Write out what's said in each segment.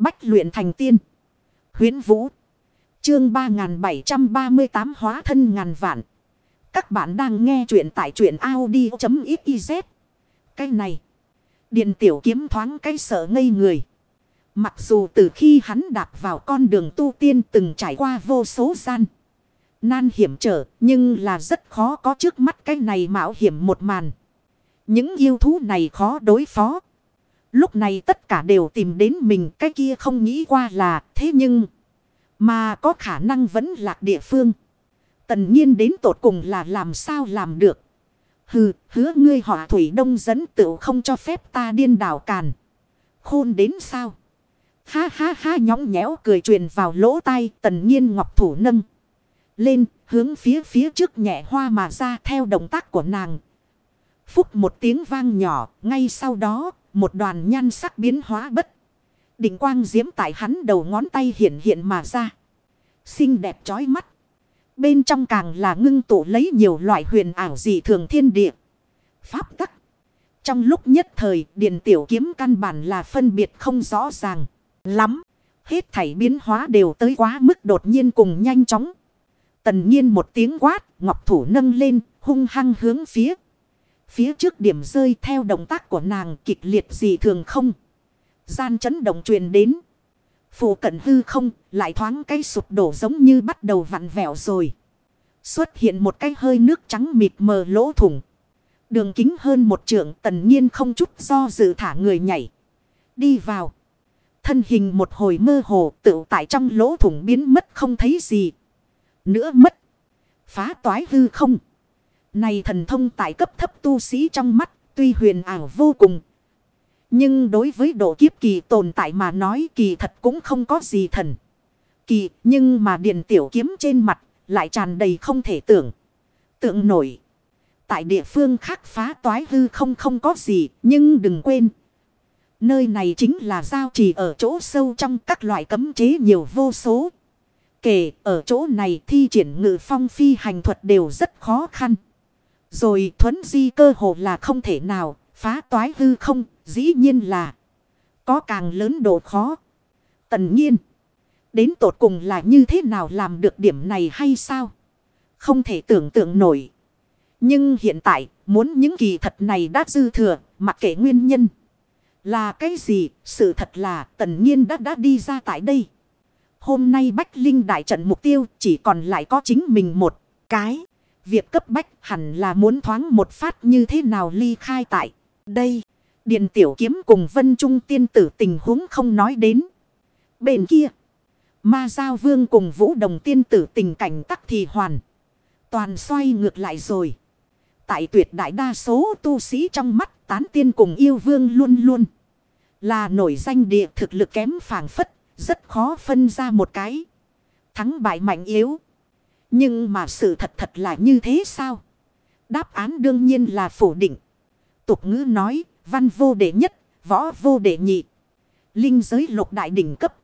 Bách luyện thành tiên. huyễn Vũ. Chương 3738 hóa thân ngàn vạn. Các bạn đang nghe truyện tại truyện Audi.xyz. Cái này. Điện tiểu kiếm thoáng cái sợ ngây người. Mặc dù từ khi hắn đạp vào con đường tu tiên từng trải qua vô số gian. Nan hiểm trở, nhưng là rất khó có trước mắt cái này mạo hiểm một màn. Những yêu thú này khó đối phó. Lúc này tất cả đều tìm đến mình cái kia không nghĩ qua là thế nhưng. Mà có khả năng vẫn lạc địa phương. Tần nhiên đến tột cùng là làm sao làm được. Hừ, hứa ngươi họ thủy đông dẫn tự không cho phép ta điên đảo càn. Khôn đến sao? Ha ha ha nhõng nhẽo cười truyền vào lỗ tai tần nhiên ngọc thủ nâng. Lên, hướng phía phía trước nhẹ hoa mà ra theo động tác của nàng. Phúc một tiếng vang nhỏ, ngay sau đó, một đoàn nhan sắc biến hóa bất. Định quang diễm tại hắn đầu ngón tay hiện hiện mà ra. Xinh đẹp chói mắt. Bên trong càng là ngưng tụ lấy nhiều loại huyền ảo dị thường thiên địa. Pháp tắc. Trong lúc nhất thời, điện tiểu kiếm căn bản là phân biệt không rõ ràng. Lắm. Hết thảy biến hóa đều tới quá mức đột nhiên cùng nhanh chóng. Tần nhiên một tiếng quát, ngọc thủ nâng lên, hung hăng hướng phía. Phía trước điểm rơi theo động tác của nàng kịch liệt gì thường không. Gian chấn động truyền đến. Phủ cận hư không, lại thoáng cái sụp đổ giống như bắt đầu vặn vẹo rồi. Xuất hiện một cái hơi nước trắng mịt mờ lỗ thủng. Đường kính hơn một trượng tần nhiên không chút do dự thả người nhảy. Đi vào. Thân hình một hồi mơ hồ tự tại trong lỗ thủng biến mất không thấy gì. Nữa mất. Phá toái hư không. Này thần thông tại cấp thấp tu sĩ trong mắt, tuy huyền ảo vô cùng. Nhưng đối với độ kiếp kỳ tồn tại mà nói kỳ thật cũng không có gì thần. Kỳ, nhưng mà điện tiểu kiếm trên mặt lại tràn đầy không thể tưởng. Tượng nổi. Tại địa phương khác phá toái hư không không có gì, nhưng đừng quên. Nơi này chính là giao trì ở chỗ sâu trong các loại cấm chế nhiều vô số. Kể, ở chỗ này thi triển ngự phong phi hành thuật đều rất khó khăn. Rồi thuấn di cơ hồ là không thể nào, phá toái hư không, dĩ nhiên là có càng lớn độ khó. Tần nhiên, đến tột cùng là như thế nào làm được điểm này hay sao? Không thể tưởng tượng nổi. Nhưng hiện tại, muốn những kỳ thật này đã dư thừa, mặc kệ nguyên nhân. Là cái gì? Sự thật là tần nhiên đã đã đi ra tại đây. Hôm nay Bách Linh đại trận mục tiêu chỉ còn lại có chính mình một cái. Việc cấp bách hẳn là muốn thoáng một phát như thế nào ly khai tại đây. Điện tiểu kiếm cùng vân trung tiên tử tình huống không nói đến. Bên kia. Ma giao vương cùng vũ đồng tiên tử tình cảnh tắc thì hoàn. Toàn xoay ngược lại rồi. Tại tuyệt đại đa số tu sĩ trong mắt, tán tiên cùng yêu vương luôn luôn. Là nổi danh địa thực lực kém phản phất. Rất khó phân ra một cái. Thắng bại mạnh yếu. Nhưng mà sự thật thật là như thế sao? Đáp án đương nhiên là phủ định. Tục ngữ nói, văn vô đệ nhất, võ vô đệ nhị. Linh giới lục đại đỉnh cấp.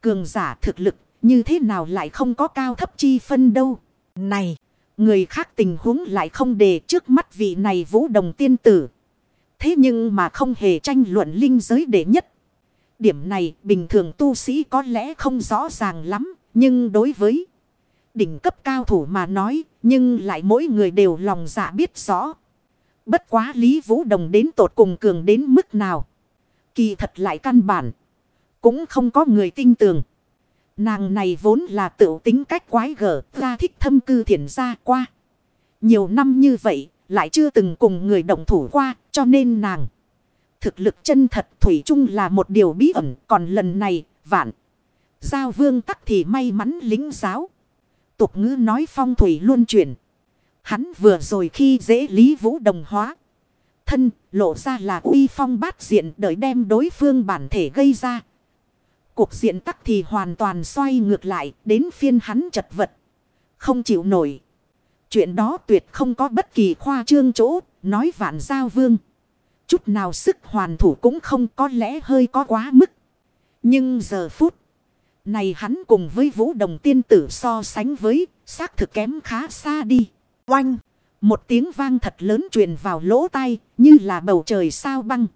Cường giả thực lực, như thế nào lại không có cao thấp chi phân đâu. Này, người khác tình huống lại không đề trước mắt vị này vũ đồng tiên tử. Thế nhưng mà không hề tranh luận linh giới đệ nhất. Điểm này bình thường tu sĩ có lẽ không rõ ràng lắm, nhưng đối với đỉnh cấp cao thủ mà nói, nhưng lại mỗi người đều lòng dạ biết rõ. Bất quá Lý Vũ Đồng đến tột cùng cường đến mức nào. Kỳ thật lại căn bản. Cũng không có người tin tưởng. Nàng này vốn là tự tính cách quái gở, ra thích thâm cư thiện ra qua. Nhiều năm như vậy, lại chưa từng cùng người động thủ qua, cho nên nàng. Thực lực chân thật Thủy chung là một điều bí ẩn, còn lần này, vạn. Giao vương tắc thì may mắn lính giáo tục ngữ nói phong thủy luôn chuyển. Hắn vừa rồi khi dễ lý vũ đồng hóa. Thân lộ ra là uy phong bát diện đợi đem đối phương bản thể gây ra. Cuộc diện tắc thì hoàn toàn xoay ngược lại đến phiên hắn chật vật. Không chịu nổi. Chuyện đó tuyệt không có bất kỳ khoa trương chỗ, nói vạn giao vương. Chút nào sức hoàn thủ cũng không có lẽ hơi có quá mức. Nhưng giờ phút này hắn cùng với vũ đồng tiên tử so sánh với, xác thực kém khá xa đi. Oanh! Một tiếng vang thật lớn truyền vào lỗ tai, như là bầu trời sao băng.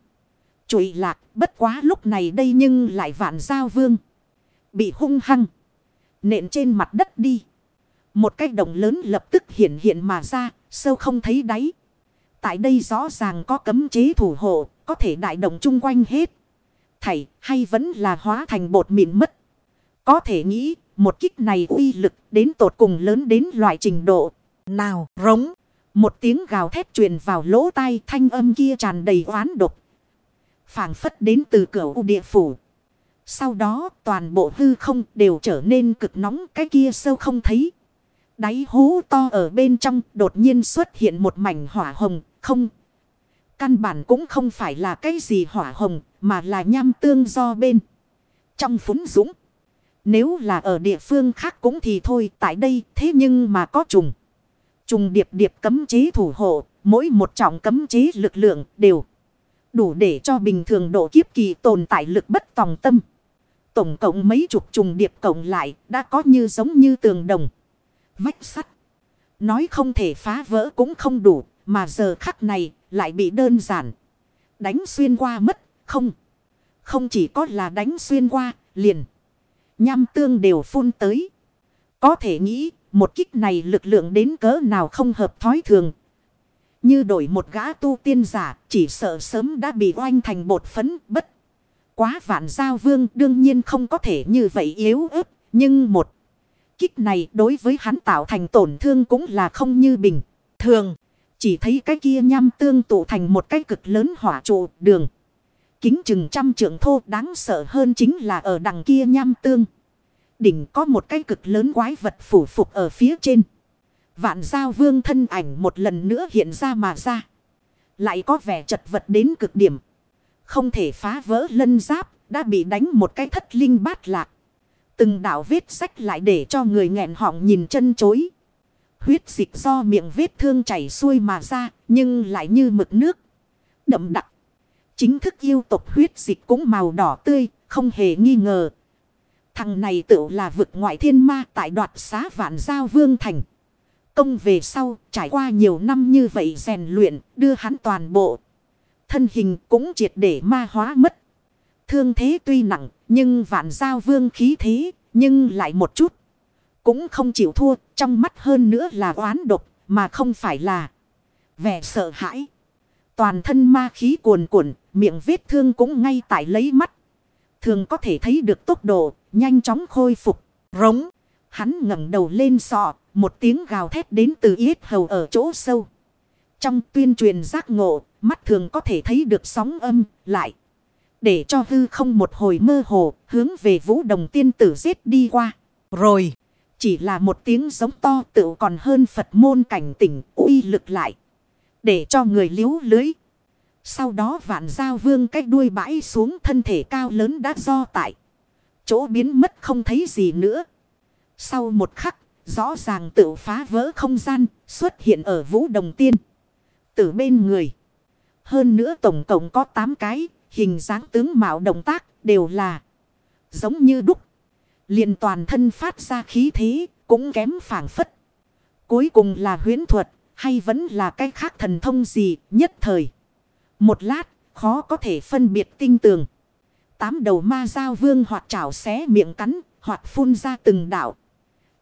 trụy lạc bất quá lúc này đây nhưng lại vạn giao vương. Bị hung hăng. Nện trên mặt đất đi. Một cái đồng lớn lập tức hiện hiện mà ra. Sâu không thấy đáy. Tại đây rõ ràng có cấm chế thủ hộ. Có thể đại đồng chung quanh hết. Thảy hay vẫn là hóa thành bột mịn mất. Có thể nghĩ, một kích này uy lực đến tột cùng lớn đến loại trình độ. Nào, rống. Một tiếng gào thét truyền vào lỗ tai thanh âm kia tràn đầy oán độc. phảng phất đến từ cửa u địa phủ. Sau đó, toàn bộ hư không đều trở nên cực nóng, cái kia sâu không thấy. Đáy hố to ở bên trong đột nhiên xuất hiện một mảnh hỏa hồng, không. Căn bản cũng không phải là cái gì hỏa hồng, mà là nham tương do bên. Trong phúng dũng. Nếu là ở địa phương khác cũng thì thôi tại đây thế nhưng mà có trùng. Trùng điệp điệp cấm chế thủ hộ, mỗi một trọng cấm chế lực lượng đều đủ để cho bình thường độ kiếp kỳ tồn tại lực bất tòng tâm. Tổng cộng mấy chục trùng điệp cộng lại đã có như giống như tường đồng. Vách sắt. Nói không thể phá vỡ cũng không đủ, mà giờ khắc này lại bị đơn giản. Đánh xuyên qua mất, không. Không chỉ có là đánh xuyên qua, liền. Nham tương đều phun tới. Có thể nghĩ một kích này lực lượng đến cỡ nào không hợp thói thường. Như đổi một gã tu tiên giả, chỉ sợ sớm đã bị oanh thành bột phấn bất. Quá vạn giao vương đương nhiên không có thể như vậy yếu ớt, nhưng một kích này đối với hắn tạo thành tổn thương cũng là không như bình. Thường, chỉ thấy cái kia nham tương tụ thành một cái cực lớn hỏa trụ đường. Kính chừng trăm trượng thô đáng sợ hơn chính là ở đằng kia nham tương đỉnh có một cái cực lớn quái vật phủ phục ở phía trên. Vạn giao vương thân ảnh một lần nữa hiện ra mà ra. Lại có vẻ chật vật đến cực điểm. Không thể phá vỡ lân giáp, đã bị đánh một cái thất linh bát lạc. Từng đảo vết sách lại để cho người nghẹn họng nhìn chân chối. Huyết dịch do miệng vết thương chảy xuôi mà ra, nhưng lại như mực nước. Đậm đặc. Chính thức yêu tộc huyết dịch cũng màu đỏ tươi, không hề nghi ngờ, Thằng này tự là vực ngoại thiên ma tại đoạt xá vạn giao vương thành. Công về sau, trải qua nhiều năm như vậy rèn luyện, đưa hắn toàn bộ. Thân hình cũng triệt để ma hóa mất. Thương thế tuy nặng, nhưng vạn giao vương khí thế, nhưng lại một chút. Cũng không chịu thua, trong mắt hơn nữa là oán độc, mà không phải là vẻ sợ hãi. Toàn thân ma khí cuồn cuộn, miệng vết thương cũng ngay tại lấy mắt. Thường có thể thấy được tốc độ, nhanh chóng khôi phục. Rống. Hắn ngẩng đầu lên sọ. Một tiếng gào thét đến từ yết hầu ở chỗ sâu. Trong tuyên truyền giác ngộ. Mắt thường có thể thấy được sóng âm lại. Để cho hư không một hồi mơ hồ. Hướng về vũ đồng tiên tử giết đi qua. Rồi. Chỉ là một tiếng giống to tự còn hơn Phật môn cảnh tỉnh uy lực lại. Để cho người liếu lưới. Sau đó vạn giao vương cách đuôi bãi xuống thân thể cao lớn đã do tại chỗ biến mất không thấy gì nữa. Sau một khắc, rõ ràng tự phá vỡ không gian, xuất hiện ở vũ đồng tiên. Từ bên người. Hơn nữa tổng cộng có 8 cái, hình dáng tướng mạo động tác đều là giống như đúc. liền toàn thân phát ra khí thế, cũng kém phản phất. Cuối cùng là huyến thuật, hay vẫn là cái khác thần thông gì nhất thời. Một lát, khó có thể phân biệt tinh tường. Tám đầu ma giao vương hoặc chảo xé miệng cắn, hoặc phun ra từng đạo.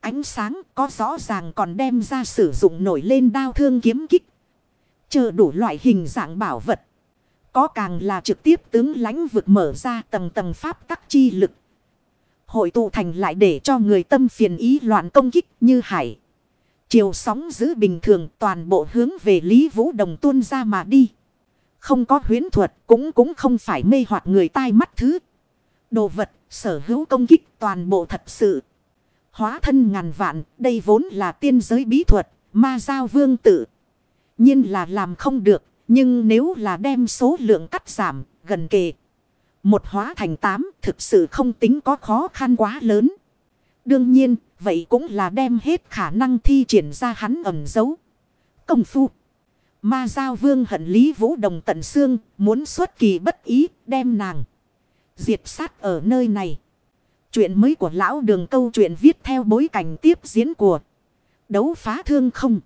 Ánh sáng có rõ ràng còn đem ra sử dụng nổi lên đao thương kiếm kích. Chờ đủ loại hình dạng bảo vật. Có càng là trực tiếp tướng lãnh vực mở ra tầng tầng pháp tắc chi lực. Hội tụ thành lại để cho người tâm phiền ý loạn công kích như hải. Chiều sóng giữ bình thường toàn bộ hướng về Lý Vũ Đồng tuôn ra mà đi. Không có huyến thuật cũng cũng không phải mê hoặc người tai mắt thứ. Đồ vật, sở hữu công kích toàn bộ thật sự. Hóa thân ngàn vạn, đây vốn là tiên giới bí thuật, ma giao vương tử. nhiên là làm không được, nhưng nếu là đem số lượng cắt giảm, gần kề. Một hóa thành tám, thực sự không tính có khó khăn quá lớn. Đương nhiên, vậy cũng là đem hết khả năng thi triển ra hắn ẩm dấu. Công phu. Ma Giao Vương hận Lý Vũ Đồng tận xương, muốn xuất kỳ bất ý, đem nàng. Diệt sát ở nơi này. Chuyện mới của lão đường câu chuyện viết theo bối cảnh tiếp diễn của đấu phá thương không.